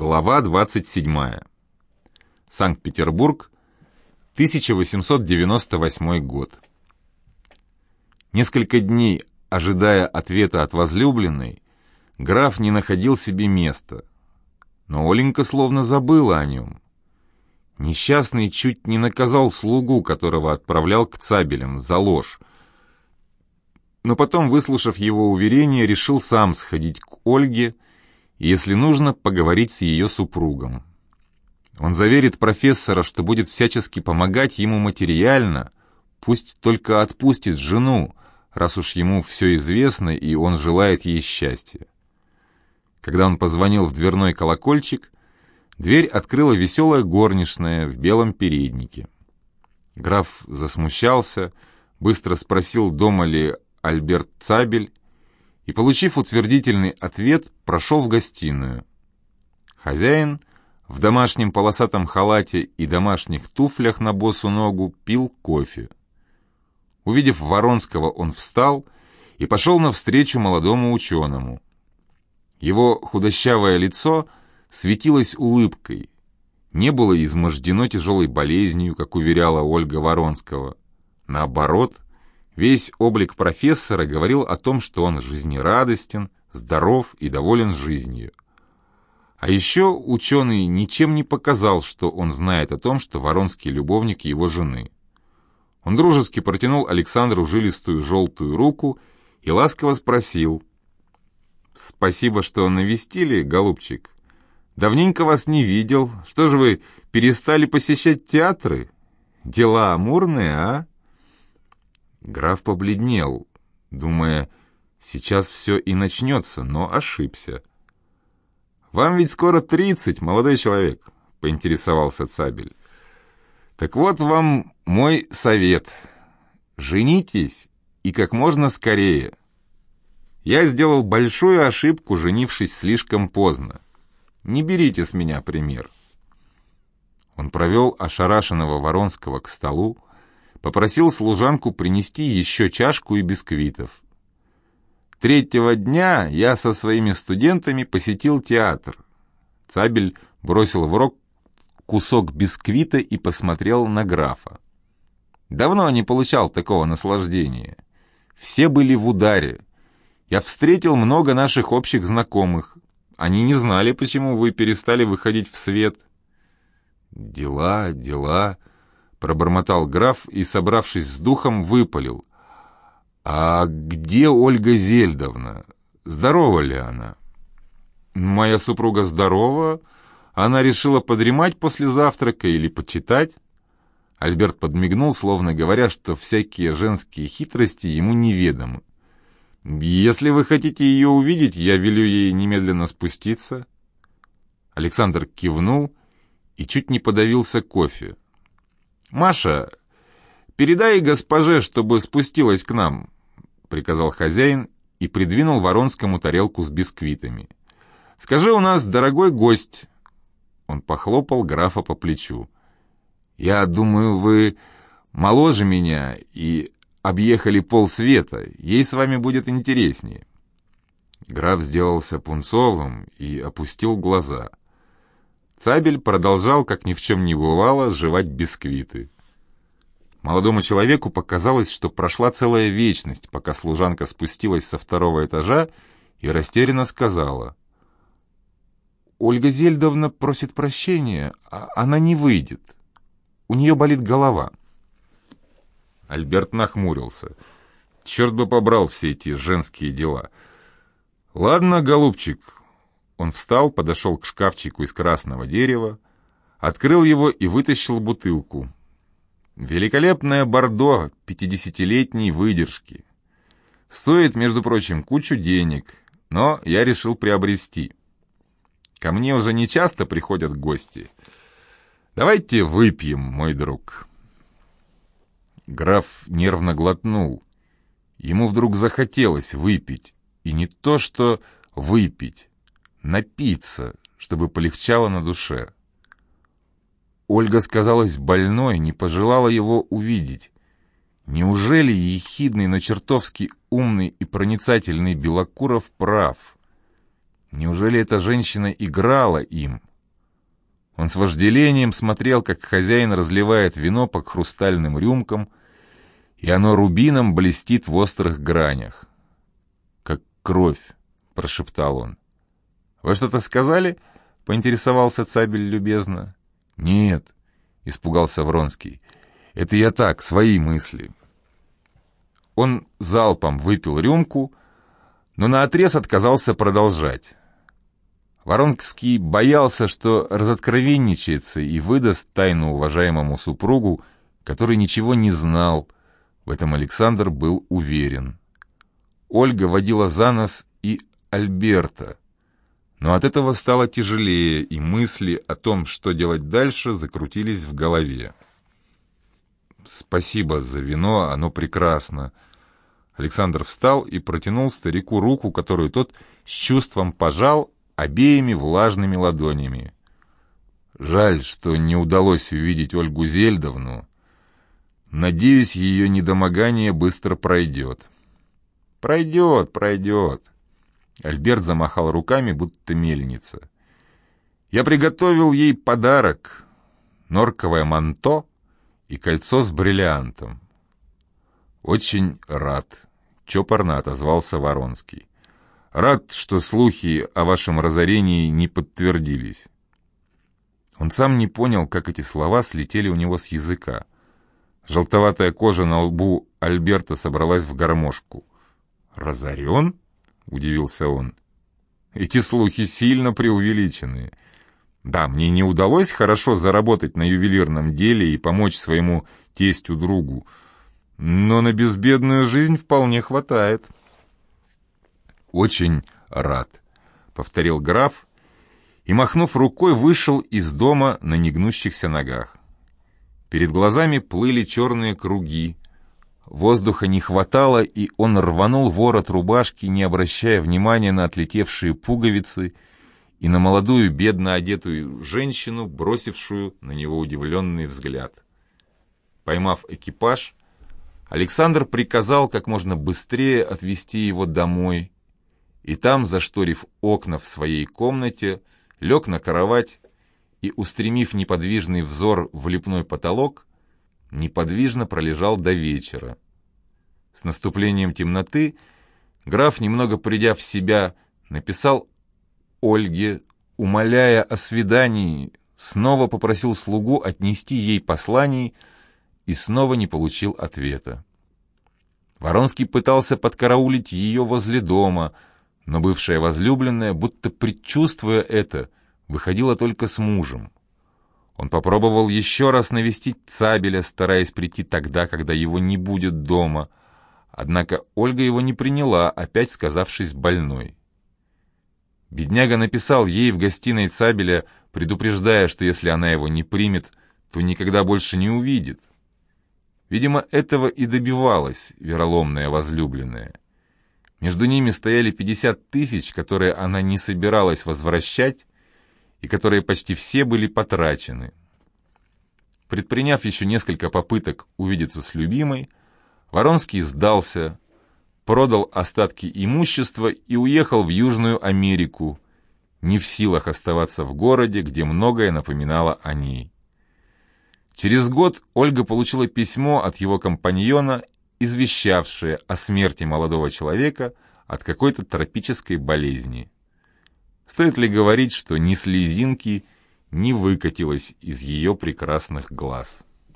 Глава 27. Санкт-Петербург, 1898 год. Несколько дней, ожидая ответа от возлюбленной, граф не находил себе места. Но Оленька словно забыла о нем. Несчастный чуть не наказал слугу, которого отправлял к цабелям за ложь. Но потом, выслушав его уверение, решил сам сходить к Ольге если нужно, поговорить с ее супругом. Он заверит профессора, что будет всячески помогать ему материально, пусть только отпустит жену, раз уж ему все известно и он желает ей счастья. Когда он позвонил в дверной колокольчик, Дверь открыла веселая горничная в белом переднике. Граф засмущался, быстро спросил, дома ли Альберт Цабель, и, получив утвердительный ответ, прошел в гостиную. Хозяин в домашнем полосатом халате и домашних туфлях на босу ногу пил кофе. Увидев Воронского, он встал и пошел навстречу молодому ученому. Его худощавое лицо — светилось улыбкой. Не было измождено тяжелой болезнью, как уверяла Ольга Воронского. Наоборот, весь облик профессора говорил о том, что он жизнерадостен, здоров и доволен жизнью. А еще ученый ничем не показал, что он знает о том, что Воронский любовник его жены. Он дружески протянул Александру жилистую желтую руку и ласково спросил. «Спасибо, что навестили, голубчик. Давненько вас не видел. Что же вы перестали посещать театры? Дела амурные, а?» Граф побледнел, думая, сейчас все и начнется, но ошибся. «Вам ведь скоро тридцать, молодой человек», — поинтересовался Цабель. «Так вот вам мой совет. Женитесь и как можно скорее. Я сделал большую ошибку, женившись слишком поздно. Не берите с меня пример». Он провел ошарашенного Воронского к столу, попросил служанку принести еще чашку и бисквитов. Третьего дня я со своими студентами посетил театр. Цабель бросил в рот кусок бисквита и посмотрел на графа. Давно не получал такого наслаждения. Все были в ударе. Я встретил много наших общих знакомых. Они не знали, почему вы перестали выходить в свет». «Дела, дела», — пробормотал граф и, собравшись с духом, выпалил. «А где Ольга Зельдовна? Здорова ли она?» «Моя супруга здорова. Она решила подремать после завтрака или почитать?» Альберт подмигнул, словно говоря, что всякие женские хитрости ему неведомы. «Если вы хотите ее увидеть, я велю ей немедленно спуститься». Александр кивнул и чуть не подавился кофе. «Маша, передай госпоже, чтобы спустилась к нам», — приказал хозяин и придвинул Воронскому тарелку с бисквитами. «Скажи, у нас дорогой гость». Он похлопал графа по плечу. «Я думаю, вы моложе меня и объехали полсвета, ей с вами будет интереснее». Граф сделался пунцовым и опустил глаза. Цабель продолжал, как ни в чем не бывало, жевать бисквиты. Молодому человеку показалось, что прошла целая вечность, пока служанка спустилась со второго этажа и растерянно сказала. «Ольга Зельдовна просит прощения, а она не выйдет. У нее болит голова». Альберт нахмурился. Черт бы побрал все эти женские дела. «Ладно, голубчик». Он встал, подошел к шкафчику из красного дерева, открыл его и вытащил бутылку. Великолепное бордо пятидесятилетней выдержки. Стоит, между прочим, кучу денег, но я решил приобрести. Ко мне уже не часто приходят гости. Давайте выпьем, мой друг». Граф нервно глотнул. Ему вдруг захотелось выпить. И не то что выпить, напиться, чтобы полегчало на душе. Ольга сказалась больной, не пожелала его увидеть. Неужели ехидный, но чертовски умный и проницательный Белокуров прав? Неужели эта женщина играла им, Он с вожделением смотрел, как хозяин разливает вино по хрустальным рюмкам, и оно рубином блестит в острых гранях. «Как кровь», — прошептал он. «Вы что-то сказали?» — поинтересовался Цабель любезно. «Нет», — испугался Вронский. «Это я так, свои мысли». Он залпом выпил рюмку, но наотрез отказался продолжать. Воронский боялся, что разоткровенничается и выдаст тайну уважаемому супругу, который ничего не знал, в этом Александр был уверен. Ольга водила за нос и Альберта. Но от этого стало тяжелее, и мысли о том, что делать дальше, закрутились в голове. «Спасибо за вино, оно прекрасно». Александр встал и протянул старику руку, которую тот с чувством пожал обеими влажными ладонями. Жаль, что не удалось увидеть Ольгу Зельдовну, Надеюсь, ее недомогание быстро пройдет. Пройдет, пройдет. Альберт замахал руками, будто мельница. Я приготовил ей подарок. Норковое манто и кольцо с бриллиантом. Очень рад. Чопорно отозвался Воронский. Рад, что слухи о вашем разорении не подтвердились. Он сам не понял, как эти слова слетели у него с языка. Желтоватая кожа на лбу Альберта собралась в гармошку. «Разорен?» — удивился он. «Эти слухи сильно преувеличены. Да, мне не удалось хорошо заработать на ювелирном деле и помочь своему тестю-другу, но на безбедную жизнь вполне хватает». «Очень рад», — повторил граф, и, махнув рукой, вышел из дома на негнущихся ногах. Перед глазами плыли черные круги. Воздуха не хватало, и он рванул ворот рубашки, не обращая внимания на отлетевшие пуговицы и на молодую, бедно одетую женщину, бросившую на него удивленный взгляд. Поймав экипаж, Александр приказал как можно быстрее отвезти его домой, и там, зашторив окна в своей комнате, лег на кровать и, устремив неподвижный взор в лепной потолок, неподвижно пролежал до вечера. С наступлением темноты граф, немного придя в себя, написал Ольге, умоляя о свидании, снова попросил слугу отнести ей послание и снова не получил ответа. Воронский пытался подкараулить ее возле дома, но бывшая возлюбленная, будто предчувствуя это, выходила только с мужем. Он попробовал еще раз навестить Цабеля, стараясь прийти тогда, когда его не будет дома, однако Ольга его не приняла, опять сказавшись больной. Бедняга написал ей в гостиной Цабеля, предупреждая, что если она его не примет, то никогда больше не увидит. Видимо, этого и добивалась вероломная возлюбленная. Между ними стояли 50 тысяч, которые она не собиралась возвращать, и которые почти все были потрачены. Предприняв еще несколько попыток увидеться с любимой, Воронский сдался, продал остатки имущества и уехал в Южную Америку, не в силах оставаться в городе, где многое напоминало о ней. Через год Ольга получила письмо от его компаньона, извещавшее о смерти молодого человека от какой-то тропической болезни. Стоит ли говорить, что ни слезинки не выкатилось из ее прекрасных глаз?